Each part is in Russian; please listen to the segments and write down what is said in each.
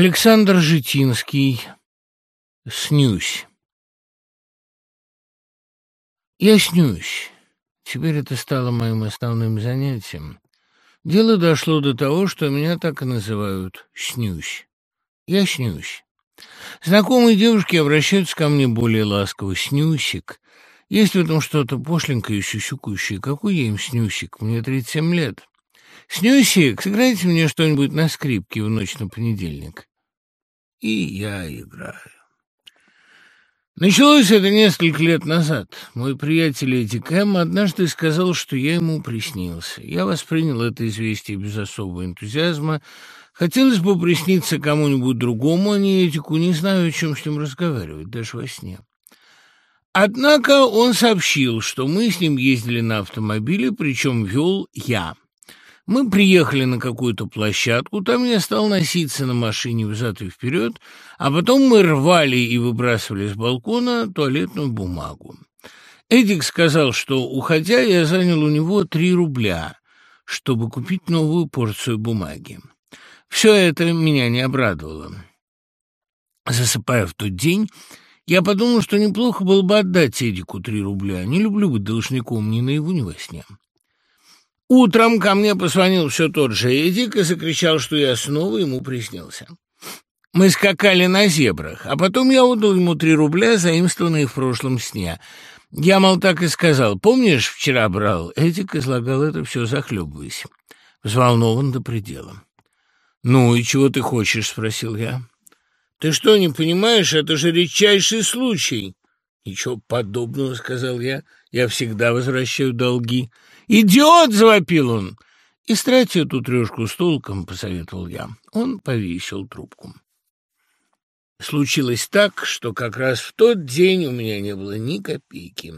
Александр Житинский. Снюсь. Я снюсь. Теперь это стало моим основным занятием. Дело дошло до того, что меня так и называют «снюсь». Я снюсь. Знакомые девушки обращаются ко мне более ласково. «Снюсик». Есть в этом что-то пошленькое и сюсюкающее. Какой я им снюсик? Мне 37 лет. «Снюсик, сыграйте мне что-нибудь на скрипке в ночь на понедельник». И я играю. Началось это несколько лет назад. Мой приятель Эдди Кэм однажды сказал, что я ему приснился. Я воспринял это известие без особого энтузиазма. Хотелось бы присниться кому-нибудь другому, а не Эдику. Не знаю, о чем с ним разговаривать, даже во сне. Однако он сообщил, что мы с ним ездили на автомобиле, причем вел я. Мы приехали на какую-то площадку, там я стал носиться на машине взад и вперед, а потом мы рвали и выбрасывали с балкона туалетную бумагу. Эдик сказал, что, уходя, я занял у него три рубля, чтобы купить новую порцию бумаги. Все это меня не обрадовало. Засыпая в тот день, я подумал, что неплохо было бы отдать Эдику три рубля. Не люблю быть должником ни наяву, ни во сне. Утром ко мне позвонил все тот же Эдик и закричал, что я снова ему приснился. Мы скакали на зебрах, а потом я отдал ему три рубля, заимствованные в прошлом сне. Я, мол, так и сказал. Помнишь, вчера брал? Эдик излагал это все, захлебываясь. Взволнован до предела. «Ну и чего ты хочешь?» — спросил я. «Ты что, не понимаешь? Это же редчайший случай!» «Ничего подобного», — сказал я. «Я всегда возвращаю долги». «Идиот!» — завопил он. «Истрать эту трешку с толком», — посоветовал я. Он повесил трубку. Случилось так, что как раз в тот день у меня не было ни копейки.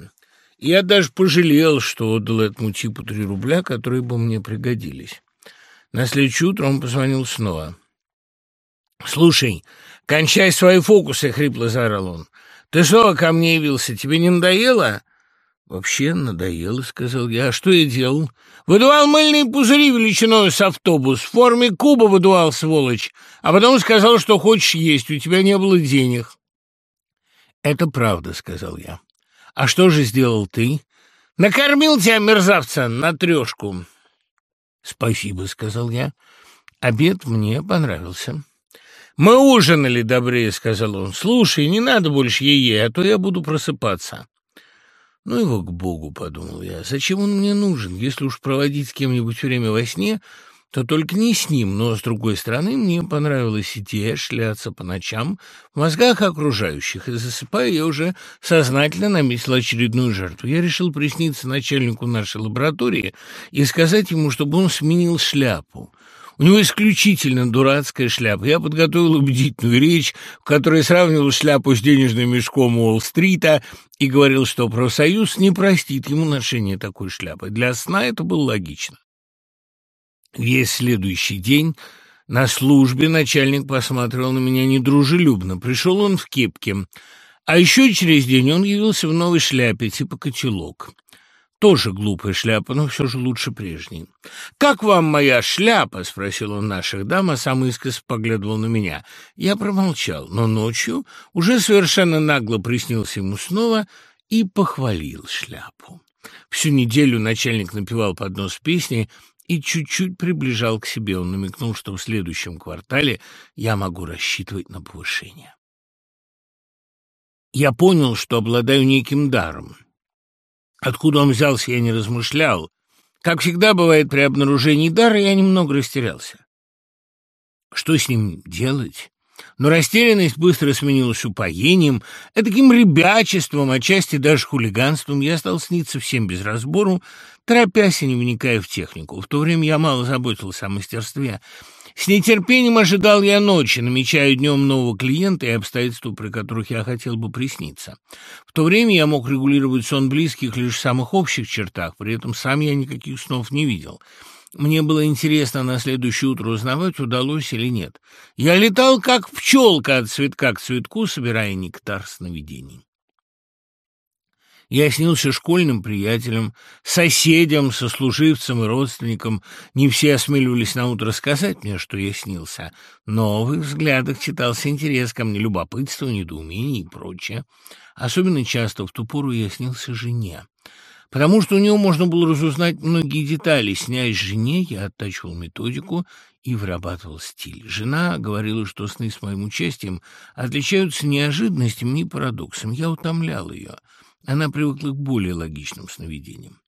Я даже пожалел, что отдал этому типу три рубля, которые бы мне пригодились. На следующее утро он позвонил снова. «Слушай, кончай свои фокусы!» — хрипло заорал он. «Ты снова ко мне явился? Тебе не надоело?» «Вообще надоело», — сказал я. «А что я делал?» «Выдувал мыльные пузыри величиной с автобус. В форме куба выдувал, сволочь. А потом сказал, что хочешь есть. У тебя не было денег». «Это правда», — сказал я. «А что же сделал ты?» «Накормил тебя, мерзавца, на трешку». «Спасибо», — сказал я. «Обед мне понравился». «Мы ужинали добрее», — сказал он. «Слушай, не надо больше ей, а то я буду просыпаться». «Ну его к Богу», — подумал я, — «зачем он мне нужен? Если уж проводить с кем-нибудь время во сне, то только не с ним, но, с другой стороны, мне понравилась идея шляться по ночам в мозгах окружающих, и, засыпая, я уже сознательно наметил очередную жертву. Я решил присниться начальнику нашей лаборатории и сказать ему, чтобы он сменил шляпу. У него исключительно дурацкая шляпа. Я подготовил убедительную речь, в которой сравнивал шляпу с денежным мешком Уолл-стрита и говорил, что профсоюз не простит ему ношение такой шляпы. Для сна это было логично. Весь следующий день на службе начальник посмотрел на меня недружелюбно. Пришел он в кепке. А еще через день он явился в новой шляпе, типа котелок. Тоже глупая шляпа, но все же лучше прежней. «Как вам моя шляпа?» — спросил он наших дам, а сам искос поглядывал на меня. Я промолчал, но ночью уже совершенно нагло приснился ему снова и похвалил шляпу. Всю неделю начальник напевал под нос песни и чуть-чуть приближал к себе. Он намекнул, что в следующем квартале я могу рассчитывать на повышение. Я понял, что обладаю неким даром. Откуда он взялся, я не размышлял. Как всегда бывает при обнаружении дара, я немного растерялся. Что с ним делать? Но растерянность быстро сменилась упоением, таким ребячеством, отчасти даже хулиганством. Я стал сниться всем без разбору, торопясь и не вникая в технику. В то время я мало заботился о мастерстве. С нетерпением ожидал я ночи, намечая днем нового клиента и обстоятельства, при которых я хотел бы присниться. В то время я мог регулировать сон близких лишь в самых общих чертах, при этом сам я никаких снов не видел. Мне было интересно на следующее утро узнавать, удалось или нет. Я летал, как пчелка от цветка к цветку, собирая нектар сновидений. Я снился школьным приятелем, соседям, сослуживцам и родственникам. Не все осмеливались на утро сказать мне, что я снился, но в их взглядах читался интерес ко мне, любопытство, недоумение и прочее. Особенно часто в ту пору я снился жене потому что у него можно было разузнать многие детали. Снясь жене, я оттачивал методику и вырабатывал стиль. Жена говорила, что сны с моим участием отличаются неожиданностями и парадоксом. Я утомлял ее. Она привыкла к более логичным сновидениям.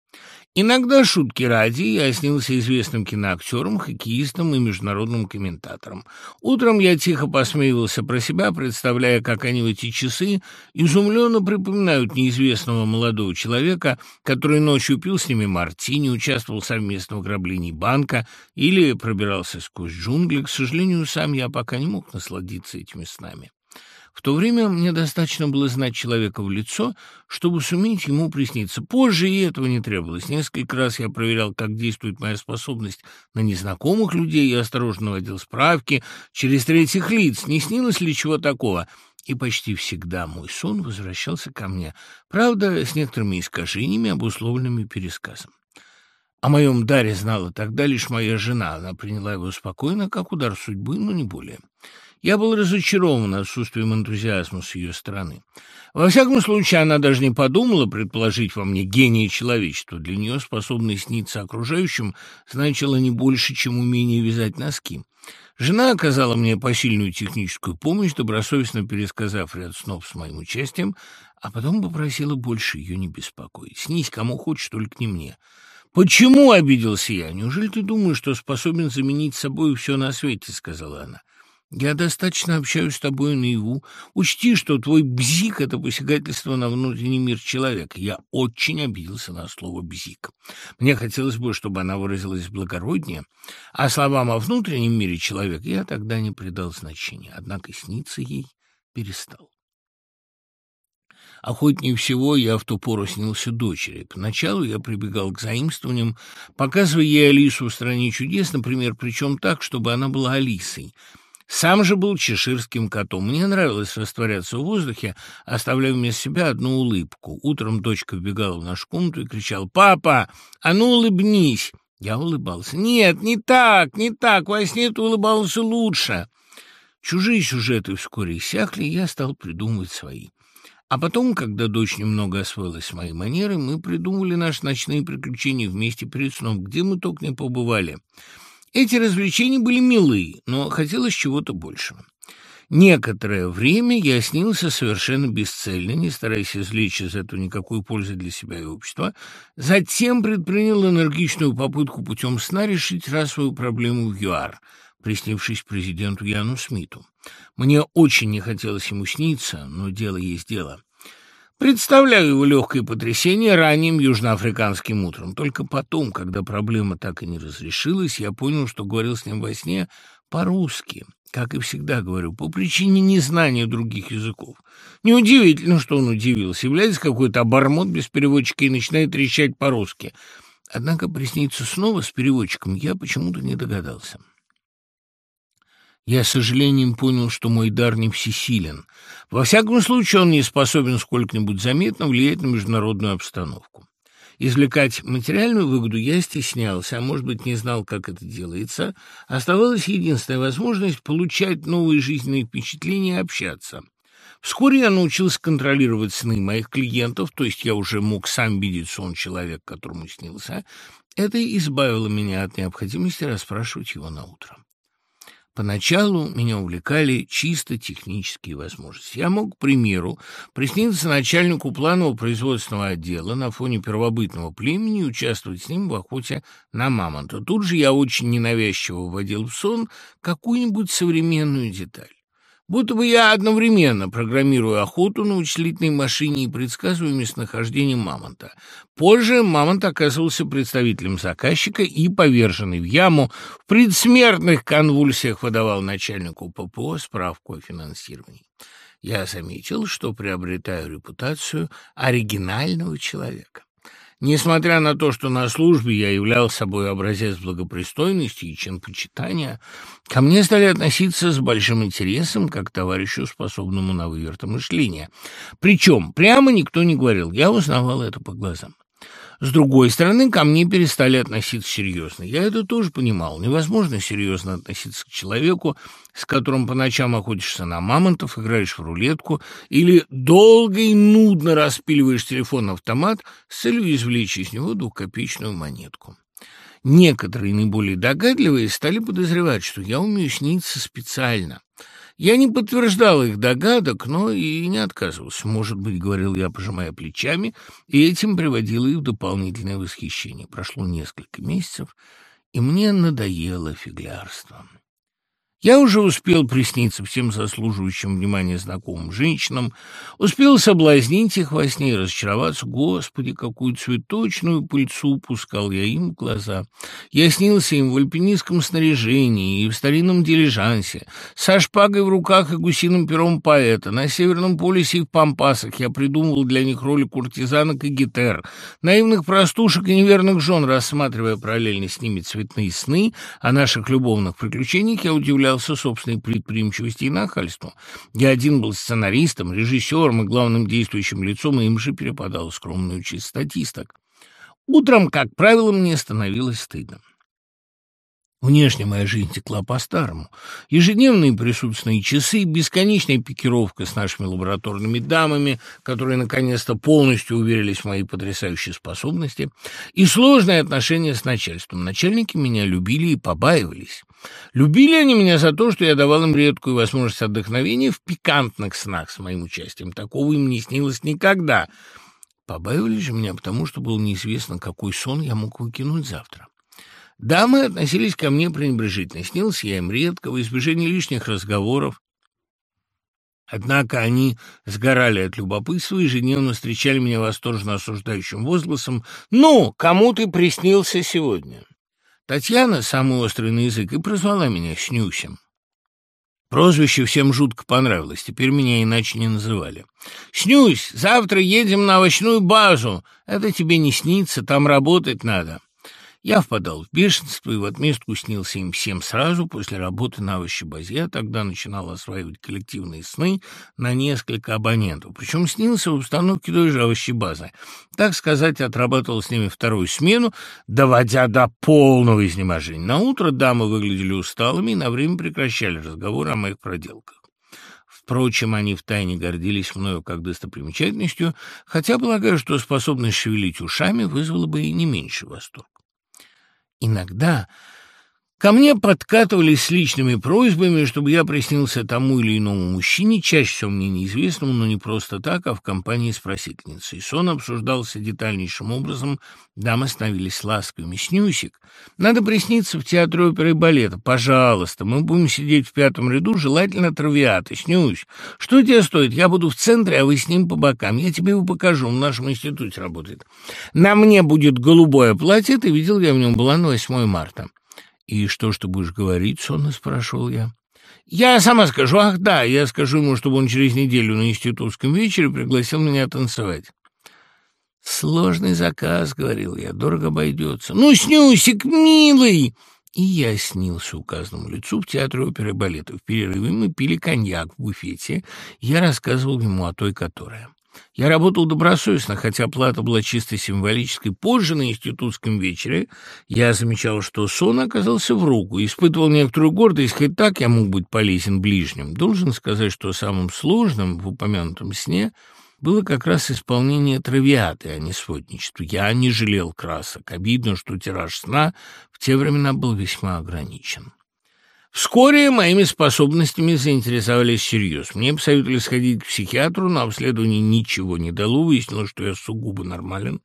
Иногда, шутки ради, я снился известным киноактером, хоккеистом и международным комментатором. Утром я тихо посмеивался про себя, представляя, как они в эти часы изумленно припоминают неизвестного молодого человека, который ночью пил с ними мартини, участвовал в ограблении банка или пробирался сквозь джунгли. К сожалению, сам я пока не мог насладиться этими снами. В то время мне достаточно было знать человека в лицо, чтобы суметь ему присниться. Позже и этого не требовалось. Несколько раз я проверял, как действует моя способность на незнакомых людей, я осторожно наводил справки через третьих лиц, не снилось ли чего такого. И почти всегда мой сон возвращался ко мне, правда, с некоторыми искажениями, обусловленными пересказом. О моем даре знала тогда лишь моя жена. Она приняла его спокойно, как удар судьбы, но не более. Я был разочарован отсутствием энтузиазма с ее стороны. Во всяком случае, она даже не подумала предположить во мне гения человечества. Для нее способность сниться окружающим значило не больше, чем умение вязать носки. Жена оказала мне посильную техническую помощь, добросовестно пересказав ряд снов с моим участием, а потом попросила больше ее не беспокоить. Снись кому хочешь, только не мне. «Почему?» — обиделся я. «Неужели ты думаешь, что способен заменить собой все на свете?» — сказала она. Я достаточно общаюсь с тобой наяву. Учти, что твой бзик — это посягательство на внутренний мир человека. Я очень обиделся на слово «бзик». Мне хотелось бы, чтобы она выразилась благороднее, а словам о внутреннем мире человека я тогда не придал значения, однако сниться ей перестал. Охотнее всего я в ту пору снился дочери. Поначалу я прибегал к заимствованиям, показывая ей Алису в «Стране чудес», например, причем так, чтобы она была Алисой — сам же был чеширским котом. Мне нравилось растворяться в воздухе, оставляя вместо себя одну улыбку. Утром дочка вбегала в нашу комнату и кричала «Папа, а ну улыбнись!» Я улыбался. «Нет, не так, не так, во сне ты улыбался лучше!» Чужие сюжеты вскоре иссякли, и я стал придумывать свои. А потом, когда дочь немного освоилась с моей манерой, мы придумали наши ночные приключения вместе перед сном, где мы только не побывали. Эти развлечения были милы, но хотелось чего-то большего. Некоторое время я снился совершенно бесцельно, не стараясь извлечь из этого никакой пользы для себя и общества. Затем предпринял энергичную попытку путем сна решить расовую проблему в ЮАР, приснившись президенту Яну Смиту. Мне очень не хотелось ему сниться, но дело есть дело. Представляю его легкое потрясение ранним южноафриканским утром. Только потом, когда проблема так и не разрешилась, я понял, что говорил с ним во сне по-русски, как и всегда говорю, по причине незнания других языков. Неудивительно, что он удивился. Является какой-то обормот без переводчика и начинает трещать по-русски. Однако присниться снова с переводчиком я почему-то не догадался. Я с сожалением понял, что мой дар не всесилен. Во всяком случае, он не способен сколько-нибудь заметно влиять на международную обстановку. Извлекать материальную выгоду я стеснялся, а может быть, не знал, как это делается. Оставалась единственная возможность получать новые жизненные впечатления и общаться. Вскоре я научился контролировать сны моих клиентов, то есть я уже мог сам видеть сон человека, которому снился. Это избавило меня от необходимости расспрашивать его на утро. Поначалу меня увлекали чисто технические возможности. Я мог, к примеру, присниться начальнику планового производственного отдела на фоне первобытного племени и участвовать с ним в охоте на мамонта. Тут же я очень ненавязчиво вводил в сон какую-нибудь современную деталь. Будто бы я одновременно программирую охоту на вычислительной машине и предсказываю местонахождение мамонта. Позже мамонт оказывался представителем заказчика и, поверженный в яму, в предсмертных конвульсиях выдавал начальнику ППО справку о финансировании. Я заметил, что приобретаю репутацию оригинального человека. Несмотря на то, что на службе я являл собой образец благопристойности и чинпочитания, ко мне стали относиться с большим интересом, как к товарищу, способному на выверто мышления. Причем прямо никто не говорил, я узнавал это по глазам. С другой стороны, ко мне перестали относиться серьезно. Я это тоже понимал. Невозможно серьезно относиться к человеку, с которым по ночам охотишься на мамонтов, играешь в рулетку или долго и нудно распиливаешь телефон-автомат с целью извлечь из него двухкопеечную монетку. Некоторые наиболее догадливые стали подозревать, что я умею сниться специально. Я не подтверждал их догадок, но и не отказывался. Может быть, говорил я, пожимая плечами, и этим приводило их в дополнительное восхищение. Прошло несколько месяцев, и мне надоело фиглярство. Я уже успел присниться всем заслуживающим внимания знакомым женщинам, успел соблазнить их во сне и разочароваться. Господи, какую цветочную пыльцу пускал я им в глаза. Я снился им в альпинистском снаряжении и в старинном дилижансе, со шпагой в руках и гусиным пером поэта. На Северном полюсе и в Пампасах я придумывал для них роли куртизанок и гитер, наивных простушек и неверных жен, рассматривая параллельно с ними цветные сны о наших любовных приключениях, я удивлял удивлялся собственной предприимчивости и нахальству. Я один был сценаристом, режиссером и главным действующим лицом, и им же перепадал скромную участь статисток. Утром, как правило, мне становилось стыдно. Внешне моя жизнь текла по-старому. Ежедневные присутственные часы, бесконечная пикировка с нашими лабораторными дамами, которые наконец-то полностью уверились в моей потрясающей способности, и сложные отношения с начальством. Начальники меня любили и побаивались. Любили они меня за то, что я давал им редкую возможность отдохновения в пикантных снах с моим участием. Такого им не снилось никогда. Побаивались же меня, потому что было неизвестно, какой сон я мог выкинуть завтра. Дамы относились ко мне пренебрежительно. Снился я им редко, в избежание лишних разговоров. Однако они сгорали от любопытства и ежедневно встречали меня восторженно осуждающим возгласом «Ну, кому ты приснился сегодня?» Татьяна, самый острый на язык, и прозвала меня Снюсем. Прозвище всем жутко понравилось, теперь меня иначе не называли. «Снюсь, завтра едем на овощную базу. Это тебе не снится, там работать надо». Я впадал в бешенство и в отместку снился им всем сразу после работы на овощебазе. Я тогда начинал осваивать коллективные сны на несколько абонентов. Причем снился в установке той же овощебазы. Так сказать, отрабатывал с ними вторую смену, доводя до полного изнеможения. На утро дамы выглядели усталыми и на время прекращали разговоры о моих проделках. Впрочем, они втайне гордились мною как достопримечательностью, хотя полагаю, что способность шевелить ушами вызвала бы и не меньше восторг. Иногда Ко мне подкатывались с личными просьбами, чтобы я приснился тому или иному мужчине, чаще всего мне неизвестному, но не просто так, а в компании с просительницей. Сон обсуждался детальнейшим образом, дамы становились ласковыми. «Снюсик, надо присниться в театре оперы и балета. Пожалуйста, мы будем сидеть в пятом ряду, желательно травиаты. Снюсь, что тебе стоит? Я буду в центре, а вы с ним по бокам. Я тебе его покажу, в нашем институте работает. На мне будет голубое платье, ты видел, я в нем была на 8 марта». «И что ж ты будешь говорить?» — сонно спрашивал я. «Я сама скажу. Ах, да, я скажу ему, чтобы он через неделю на институтском вечере пригласил меня танцевать». «Сложный заказ», — говорил я, — «дорого обойдется». «Ну, Снюсик, милый!» И я снился указанному лицу в театре оперы и балета. В перерыве мы пили коньяк в буфете. Я рассказывал ему о той, которая. Я работал добросовестно, хотя плата была чисто символической. Позже на институтском вечере я замечал, что сон оказался в руку, испытывал некоторую гордость, хоть так я мог быть полезен ближним. Должен сказать, что самым сложным в упомянутом сне было как раз исполнение травиаты, а не сводничество. Я не жалел красок. Обидно, что тираж сна в те времена был весьма ограничен. Вскоре моими способностями заинтересовались всерьез. Мне посоветовали сходить к психиатру, но обследование ничего не дало. Выяснилось, что я сугубо нормален.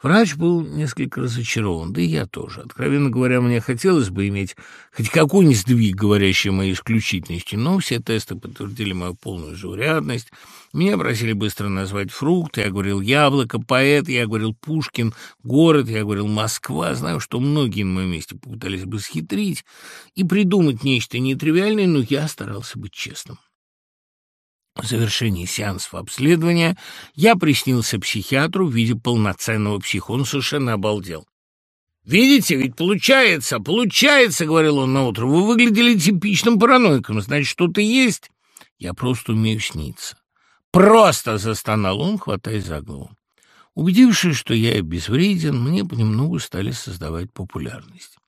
Врач был несколько разочарован, да и я тоже. Откровенно говоря, мне хотелось бы иметь хоть какой-нибудь сдвиг, говорящий о моей исключительности, но все тесты подтвердили мою полную заурядность. Меня просили быстро назвать фрукты, я говорил яблоко, поэт, я говорил Пушкин, город, я говорил Москва. Знаю, что многие на моем месте попытались бы схитрить и придумать нечто нетривиальное, но я старался быть честным. В завершении сеансов обследования я приснился психиатру в виде полноценного психа. Он совершенно обалдел. «Видите, ведь получается, получается», — говорил он наутро. «Вы выглядели типичным параноиком, значит, что-то есть». «Я просто умею сниться». «Просто!» — застонал он, хватаясь за голову. Убедившись, что я безвреден, мне понемногу стали создавать популярность.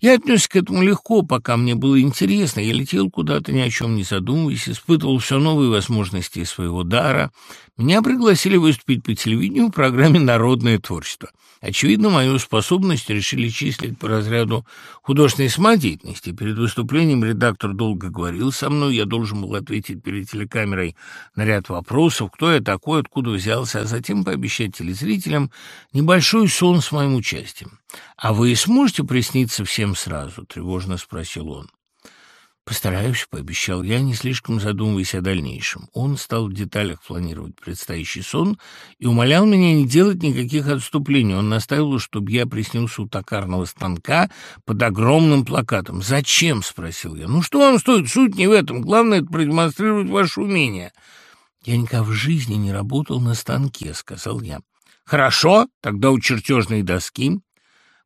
Я отнесся к этому легко, пока мне было интересно. Я летел куда-то, ни о чем не задумываясь, испытывал все новые возможности своего дара. Меня пригласили выступить по телевидению в программе «Народное творчество». Очевидно, мою способность решили числить по разряду художественной самодеятельности. Перед выступлением редактор долго говорил со мной, я должен был ответить перед телекамерой на ряд вопросов, кто я такой, откуда взялся, а затем пообещать телезрителям небольшой сон с моим участием. «А вы сможете присниться всем сразу?» — тревожно спросил он. «Постараюсь», — пообещал я, не слишком задумываясь о дальнейшем. Он стал в деталях планировать предстоящий сон и умолял меня не делать никаких отступлений. Он настаивал, чтобы я приснился у токарного станка под огромным плакатом. «Зачем?» — спросил я. «Ну что вам стоит? Суть не в этом. Главное — это продемонстрировать ваше умение». «Я никогда в жизни не работал на станке», — сказал я. «Хорошо, тогда у чертежной доски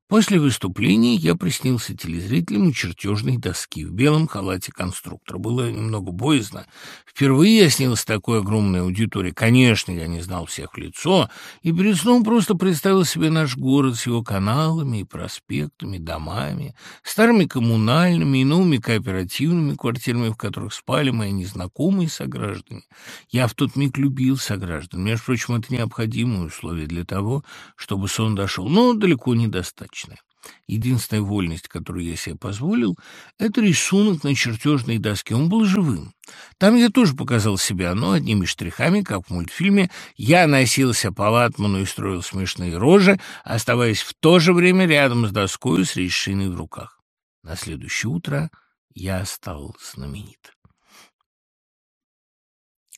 После выступления я приснился телезрителям у чертежной доски в белом халате конструктора. Было немного боязно. Впервые я снился такой огромной аудитории. Конечно, я не знал всех лицо, и перед сном просто представил себе наш город с его каналами и проспектами, домами, старыми коммунальными и новыми кооперативными квартирами, в которых спали мои незнакомые сограждане. Я в тот миг любил сограждан. Между прочим, это необходимое условие для того, чтобы сон дошел, но далеко недостаточно достаточно. Единственная вольность, которую я себе позволил, это рисунок на чертежной доске. Он был живым. Там я тоже показал себя, но одними штрихами, как в мультфильме, я носился по ватману и строил смешные рожи, оставаясь в то же время рядом с доской с решиной в руках. На следующее утро я стал знаменит.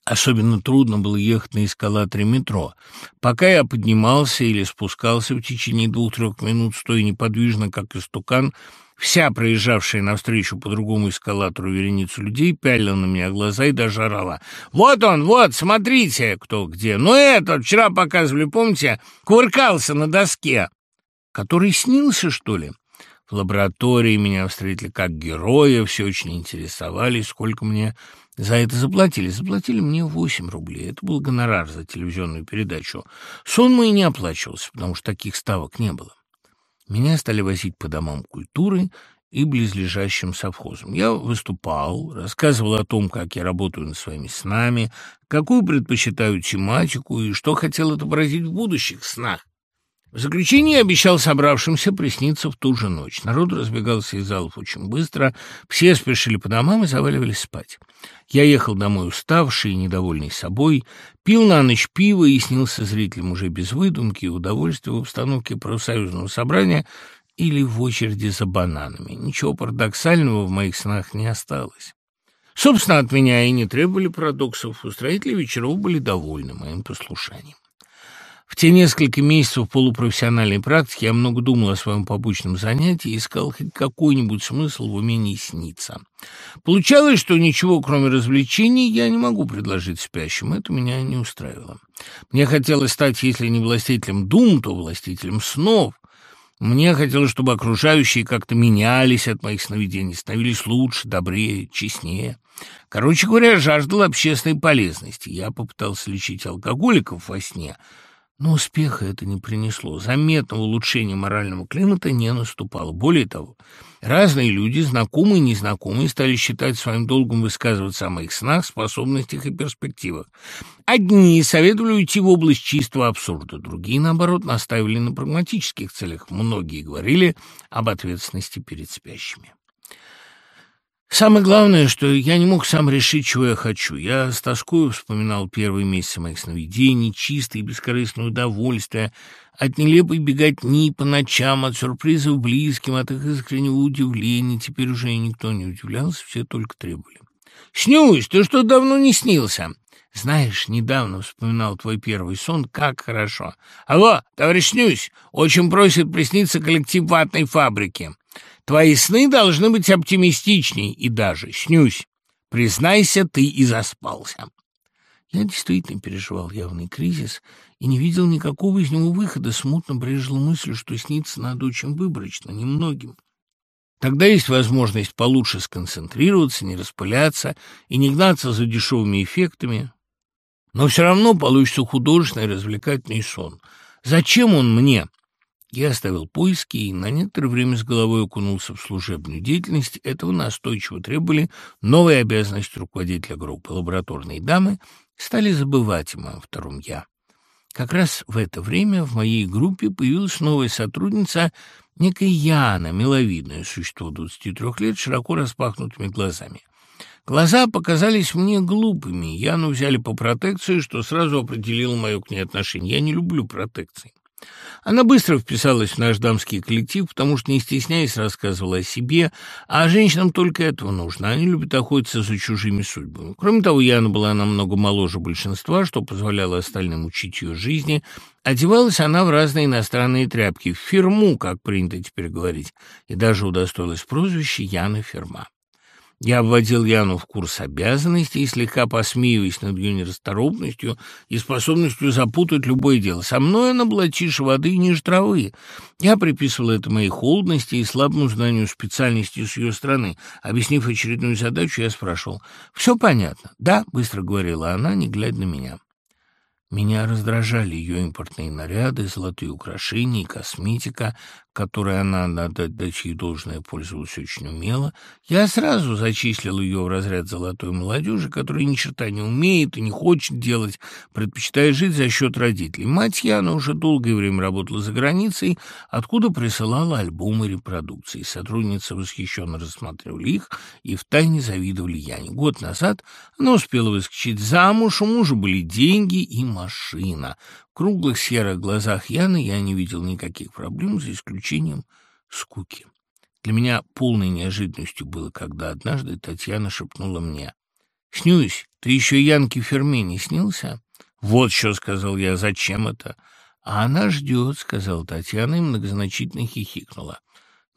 Особенно трудно было ехать на эскалаторе метро. Пока я поднимался или спускался в течение двух-трех минут, стоя неподвижно, как истукан, вся проезжавшая навстречу по другому эскалатору вереницу людей пялила на меня глаза и даже орала. «Вот он, вот, смотрите, кто где! Ну этот, вчера показывали, помните, кувыркался на доске!» «Который снился, что ли?» В лаборатории меня встретили как героя, все очень интересовались, сколько мне за это заплатили. Заплатили мне 8 рублей. Это был гонорар за телевизионную передачу. Сон мой не оплачивался, потому что таких ставок не было. Меня стали возить по домам культуры и близлежащим совхозам. Я выступал, рассказывал о том, как я работаю над своими снами, какую предпочитаю тематику и что хотел отобразить в будущих снах. В заключение обещал собравшимся присниться в ту же ночь. Народ разбегался из залов очень быстро, все спешили по домам и заваливались спать. Я ехал домой уставший и недовольный собой, пил на ночь пиво и снился зрителям уже без выдумки и удовольствия в обстановке профсоюзного собрания или в очереди за бананами. Ничего парадоксального в моих снах не осталось. Собственно, от меня и не требовали парадоксов. Устроители вечеров были довольны моим послушанием. В те несколько месяцев полупрофессиональной практики я много думал о своем побочном занятии и искал хоть какой-нибудь смысл в умении сниться. Получалось, что ничего, кроме развлечений, я не могу предложить спящим. Это меня не устраивало. Мне хотелось стать, если не властителем дум, то властителем снов. Мне хотелось, чтобы окружающие как-то менялись от моих сновидений, становились лучше, добрее, честнее. Короче говоря, жаждал общественной полезности. Я попытался лечить алкоголиков во сне – но успеха это не принесло. Заметного улучшения морального климата не наступало. Более того, разные люди, знакомые и незнакомые, стали считать своим долгом высказываться о моих снах, способностях и перспективах. Одни советовали уйти в область чистого абсурда, другие, наоборот, настаивали на прагматических целях. Многие говорили об ответственности перед спящими. Самое главное, что я не мог сам решить, чего я хочу. Я с тоскою вспоминал первые месяцы моих сновидений, чистое и бескорыстное удовольствие, от нелепой беготни по ночам, от сюрпризов близким, от их искреннего удивления. Теперь уже никто не удивлялся, все только требовали. «Снюсь, ты что, давно не снился?» «Знаешь, недавно вспоминал твой первый сон, как хорошо. Алло, товарищ Снюсь, очень просит присниться коллектив ватной фабрики». Твои сны должны быть оптимистичней и даже снюсь. Признайся, ты и заспался. Я действительно переживал явный кризис и не видел никакого из него выхода, смутно брежил мысль, что снится надо очень выборочно, немногим. Тогда есть возможность получше сконцентрироваться, не распыляться и не гнаться за дешевыми эффектами. Но все равно получится художественный развлекательный сон. Зачем он мне? Я оставил поиски и на некоторое время с головой окунулся в служебную деятельность. Этого настойчиво требовали новые обязанности руководителя группы. Лабораторные дамы стали забывать о моем втором «я». Как раз в это время в моей группе появилась новая сотрудница, некая Яна, миловидное существо 23 лет, широко распахнутыми глазами. Глаза показались мне глупыми. Яну взяли по протекции, что сразу определило мое к ней отношение. Я не люблю протекции. Она быстро вписалась в наш дамский коллектив, потому что, не стесняясь, рассказывала о себе, а женщинам только этого нужно. Они любят охотиться за чужими судьбами. Кроме того, Яна была намного моложе большинства, что позволяло остальным учить ее жизни. Одевалась она в разные иностранные тряпки, в фирму, как принято теперь говорить, и даже удостоилась прозвища Яна Фирма. Я вводил Яну в курс обязанностей, слегка посмеиваясь над ее нерасторопностью и способностью запутать любое дело. Со мной она была тише воды и ниже травы. Я приписывал это моей холодности и слабому знанию специальности с ее стороны. Объяснив очередную задачу, я спрашивал. «Все понятно?» «Да», — быстро говорила она, не глядя на меня. Меня раздражали ее импортные наряды, золотые украшения и косметика, которой она, надо дать ей должное, пользовалась очень умело, я сразу зачислил ее в разряд золотой молодежи, которая ни черта не умеет и не хочет делать, предпочитая жить за счет родителей. Мать Яна уже долгое время работала за границей, откуда присылала альбомы репродукции. Сотрудницы восхищенно рассматривали их и втайне завидовали Яне. Год назад она успела выскочить замуж, у мужа были деньги и машина круглых серых глазах Яны я не видел никаких проблем, за исключением скуки. Для меня полной неожиданностью было, когда однажды Татьяна шепнула мне. «Снюсь, ты еще Янке Ферме не снился?» «Вот что», — сказал я, — «зачем это?» «А она ждет», — сказала Татьяна и многозначительно хихикнула.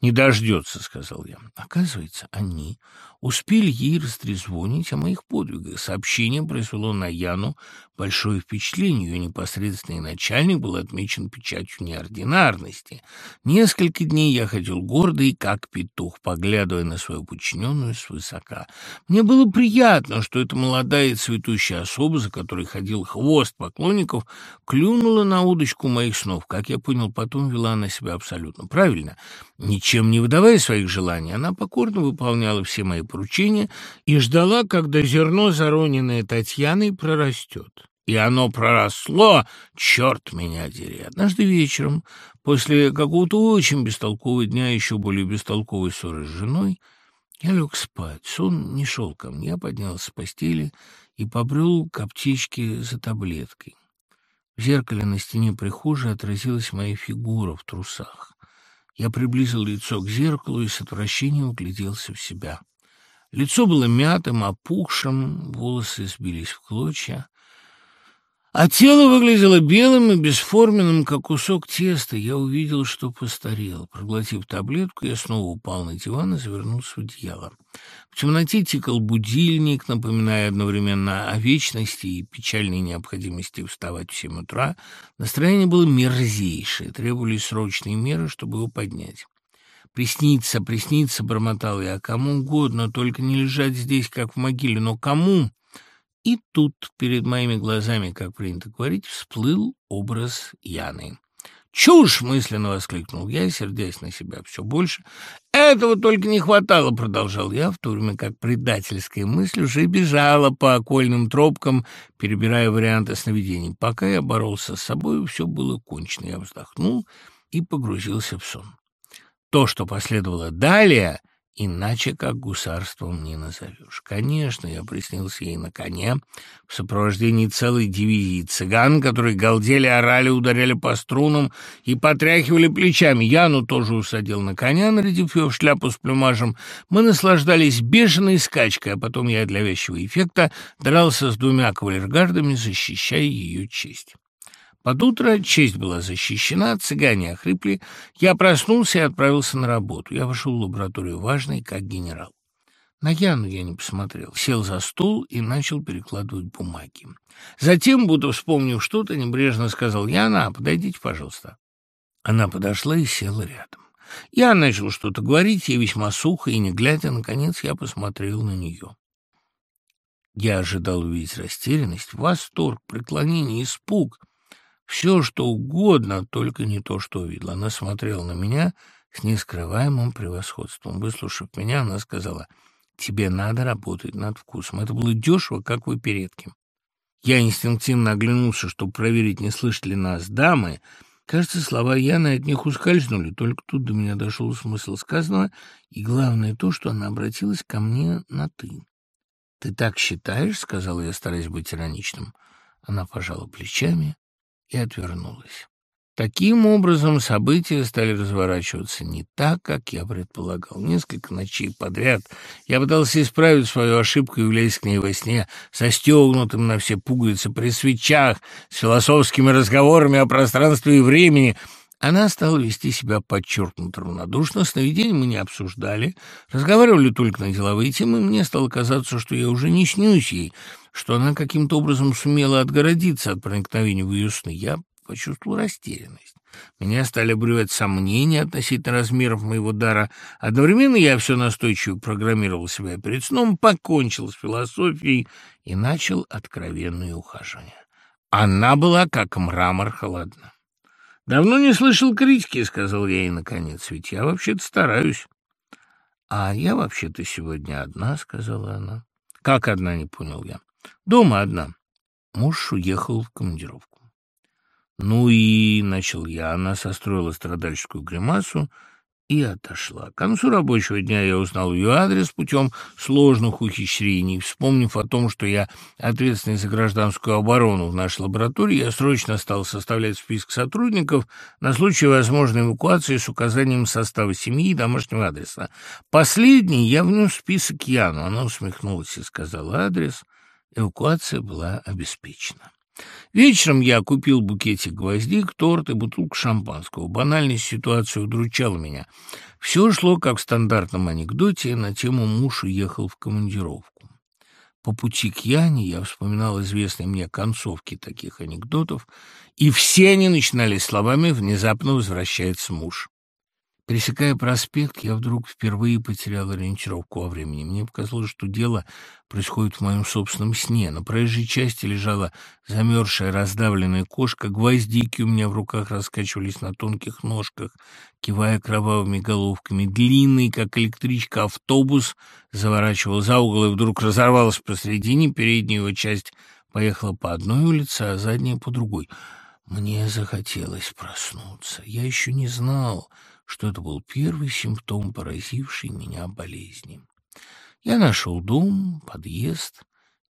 «Не дождется», — сказал я. Оказывается, они успели ей растрезвонить о моих подвигах. Сообщение произвело на Яну большое впечатление. Ее непосредственный начальник был отмечен печатью неординарности. Несколько дней я ходил гордый, как петух, поглядывая на свою подчиненную свысока. Мне было приятно, что эта молодая и цветущая особа, за которой ходил хвост поклонников, клюнула на удочку моих снов. Как я понял, потом вела она себя абсолютно правильно. Ничем не выдавая своих желаний, она покорно выполняла все мои поручения и ждала, когда зерно, зароненное Татьяной, прорастет. И оно проросло, черт меня дери. Однажды вечером, после какого-то очень бестолкового дня, еще более бестолковой ссоры с женой, я лег спать. Сон не шел ко мне. Я поднялся с постели и побрел к аптечке за таблеткой. В зеркале на стене прихожей отразилась моя фигура в трусах. Я приблизил лицо к зеркалу и с отвращением угляделся в себя. Лицо было мятым, опухшим, волосы сбились в клочья. А тело выглядело белым и бесформенным, как кусок теста. Я увидел, что постарел. Проглотив таблетку, я снова упал на диван и завернулся в одеяло. В темноте тикал будильник, напоминая одновременно о вечности и печальной необходимости вставать в семь утра. Настроение было мерзейшее, требовались срочные меры, чтобы его поднять. «Приснится, приснится», — бормотал я, — «кому угодно, только не лежать здесь, как в могиле, но кому?» И тут перед моими глазами, как принято говорить, всплыл образ Яны. «Чушь!» — мысленно воскликнул я, сердясь на себя все больше. «Этого только не хватало!» — продолжал я, в то время как предательская мысль уже бежала по окольным тропкам, перебирая варианты сновидений. Пока я боролся с собой, все было кончено. Я вздохнул и погрузился в сон. То, что последовало далее — Иначе как гусарством не назовешь. Конечно, я приснился ей на коне в сопровождении целой дивизии цыган, которые галдели, орали, ударяли по струнам и потряхивали плечами. Яну тоже усадил на коня, нарядив ее в шляпу с плюмажем. Мы наслаждались бешеной скачкой, а потом я для вещего эффекта дрался с двумя кавалергардами, защищая ее честь. Под утро честь была защищена, цыгане охрипли. Я проснулся и отправился на работу. Я вошел в лабораторию важный, как генерал. На Яну я не посмотрел, сел за стол и начал перекладывать бумаги. Затем, будто вспомнив что-то, небрежно сказал «Яна, подойдите, пожалуйста». Она подошла и села рядом. Я начал что-то говорить, ей весьма сухо, и, не глядя, наконец я посмотрел на нее. Я ожидал увидеть растерянность, восторг, преклонение, испуг. Все, что угодно, только не то, что увидела. Она смотрела на меня с нескрываемым превосходством. Выслушав меня, она сказала — Тебе надо работать над вкусом. Это было дешево, как в оперетке. Я инстинктивно оглянулся, чтобы проверить, не слышат ли нас дамы. Кажется, слова Яны от них ускользнули. Только тут до меня дошел смысл сказанного, и главное то, что она обратилась ко мне на «ты». «Ты так считаешь?» — сказала я, стараясь быть ироничным. Она пожала плечами и отвернулась. Таким образом, события стали разворачиваться не так, как я предполагал. Несколько ночей подряд я пытался исправить свою ошибку, являясь к ней во сне, состегнутым на все пуговицы при свечах, с философскими разговорами о пространстве и времени. Она стала вести себя подчеркнуто равнодушно, сновидения мы не обсуждали, разговаривали только на деловые темы, мне стало казаться, что я уже не снюсь ей, что она каким-то образом сумела отгородиться от проникновения в ее сны. Я почувствовал растерянность. Меня стали обрывать сомнения относительно размеров моего дара. Одновременно я все настойчиво программировал себя перед сном, покончил с философией и начал откровенные ухаживания. Она была как мрамор холодна. «Давно не слышал критики», — сказал я ей наконец, — «ведь я вообще-то стараюсь». «А я вообще-то сегодня одна», — сказала она. «Как одна?» — не понял я. «Дома одна». Муж уехал в командировку. «Ну и...» — начал я. Она состроила страдальческую гримасу и отошла. К концу рабочего дня я узнал ее адрес путем сложных ухищрений. Вспомнив о том, что я ответственный за гражданскую оборону в нашей лаборатории, я срочно стал составлять список сотрудников на случай возможной эвакуации с указанием состава семьи и домашнего адреса. Последний я внес в список Яну. Она усмехнулась и сказала адрес. Эвакуация была обеспечена. Вечером я купил букетик гвоздик, торт и бутылку шампанского. Банальность ситуации удручала меня. Все шло, как в стандартном анекдоте, на тему «муж уехал в командировку». По пути к Яне я вспоминал известные мне концовки таких анекдотов, и все они начинались словами «внезапно возвращается муж». Пересекая проспект, я вдруг впервые потерял ориентировку во времени. Мне показалось, что дело происходит в моем собственном сне. На проезжей части лежала замерзшая раздавленная кошка, гвоздики у меня в руках раскачивались на тонких ножках, кивая кровавыми головками. Длинный, как электричка, автобус заворачивал за угол и вдруг разорвался посредине. Передняя его часть поехала по одной улице, а задняя по другой. Мне захотелось проснуться. Я еще не знал что это был первый симптом поразившей меня болезни. Я нашел дом, подъезд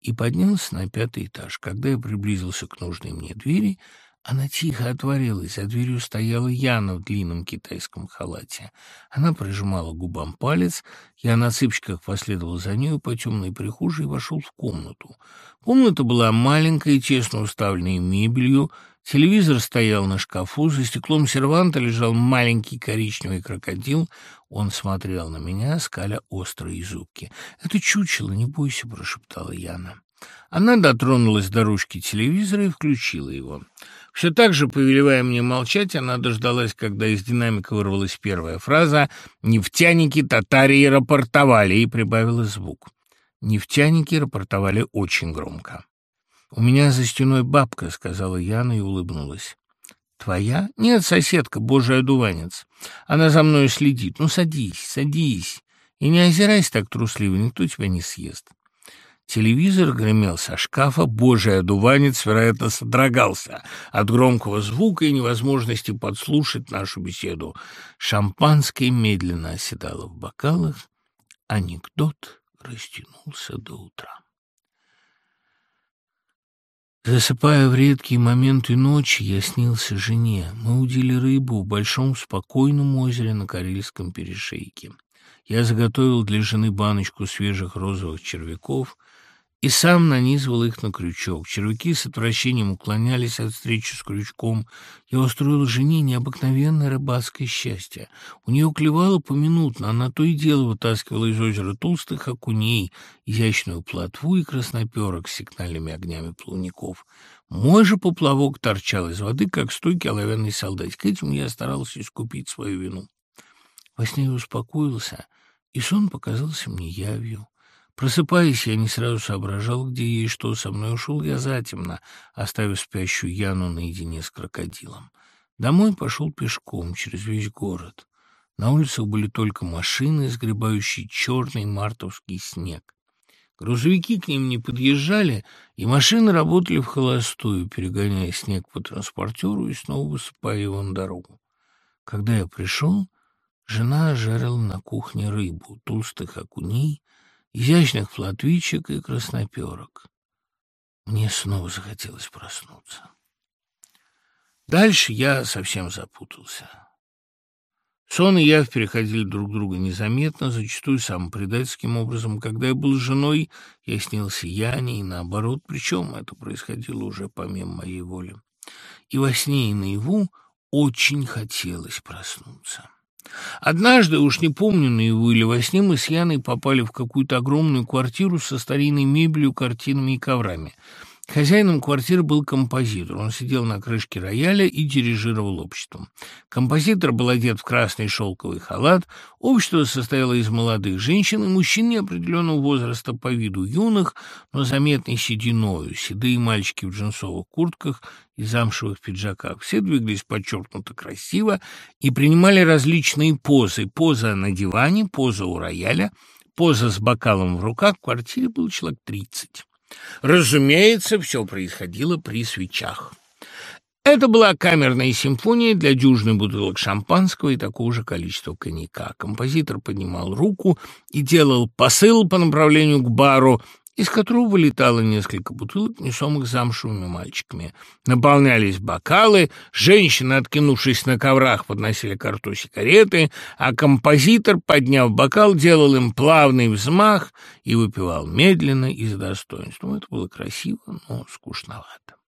и поднялся на пятый этаж. Когда я приблизился к нужной мне двери, она тихо отворилась. За дверью стояла Яна в длинном китайском халате. Она прижимала губам палец. Я на цыпочках последовал за нею по темной прихожей и вошел в комнату. Комната была маленькая, тесно уставленной мебелью, Телевизор стоял на шкафу, за стеклом серванта лежал маленький коричневый крокодил. Он смотрел на меня, скаля острые зубки. «Это чучело, не бойся», — прошептала Яна. Она дотронулась до ручки телевизора и включила его. Все так же, повелевая мне молчать, она дождалась, когда из динамика вырвалась первая фраза «Нефтяники татарии рапортовали» и прибавила звук. Нефтяники рапортовали очень громко. «У меня за стеной бабка», — сказала Яна и улыбнулась. «Твоя? Нет, соседка, божий одуванец. Она за мной следит. Ну, садись, садись. И не озирайся так трусливо, никто тебя не съест». Телевизор гремел со шкафа, божий одуванец, вероятно, содрогался от громкого звука и невозможности подслушать нашу беседу. Шампанское медленно оседало в бокалах, анекдот растянулся до утра. Засыпая в редкие моменты ночи, я снился жене. Мы удили рыбу в большом спокойном озере на Карельском перешейке. Я заготовил для жены баночку свежих розовых червяков и сам нанизывал их на крючок. Червяки с отвращением уклонялись от встречи с крючком. Я устроил жене необыкновенное рыбацкое счастье. У нее клевало поминутно, она то и дело вытаскивала из озера толстых окуней, изящную плотву и красноперок с сигнальными огнями плавников. Мой же поплавок торчал из воды, как стойкий оловянный солдатик. Этим я старался искупить свою вину. Во сне я успокоился, и сон показался мне явью. Просыпаясь, я не сразу соображал, где я и что. Со мной ушел я затемно, оставив спящую Яну наедине с крокодилом. Домой пошел пешком через весь город. На улицах были только машины, сгребающие черный мартовский снег. Грузовики к ним не подъезжали, и машины работали в холостую, перегоняя снег по транспортеру и снова высыпая его на дорогу. Когда я пришел, жена жарила на кухне рыбу, толстых окуней, изящных плотвичек и красноперок. Мне снова захотелось проснуться. Дальше я совсем запутался. Сон и яв переходили друг друга незаметно, зачастую самым предательским образом. Когда я был женой, я снился Яне и наоборот, причем это происходило уже помимо моей воли. И во сне и наяву очень хотелось проснуться. Однажды, уж не помню, наяву или во сне, мы с Яной попали в какую-то огромную квартиру со старинной мебелью, картинами и коврами — Хозяином квартиры был композитор. Он сидел на крышке рояля и дирижировал обществом. Композитор был одет в красный шелковый халат. Общество состояло из молодых женщин и мужчин неопределенного возраста по виду юных, но заметной сединою. Седые мальчики в джинсовых куртках и замшевых пиджаках. Все двигались подчеркнуто красиво и принимали различные позы. Поза на диване, поза у рояля, поза с бокалом в руках. В квартире было человек тридцать. Разумеется, все происходило при свечах. Это была камерная симфония для дюжины бутылок шампанского и такого же количества коньяка. Композитор поднимал руку и делал посыл по направлению к бару, из которого вылетало несколько бутылок, несомых замшевыми мальчиками. Наполнялись бокалы, женщины, откинувшись на коврах, подносили к рту сигареты, а композитор, подняв бокал, делал им плавный взмах и выпивал медленно и с достоинством. Это было красиво, но скучновато.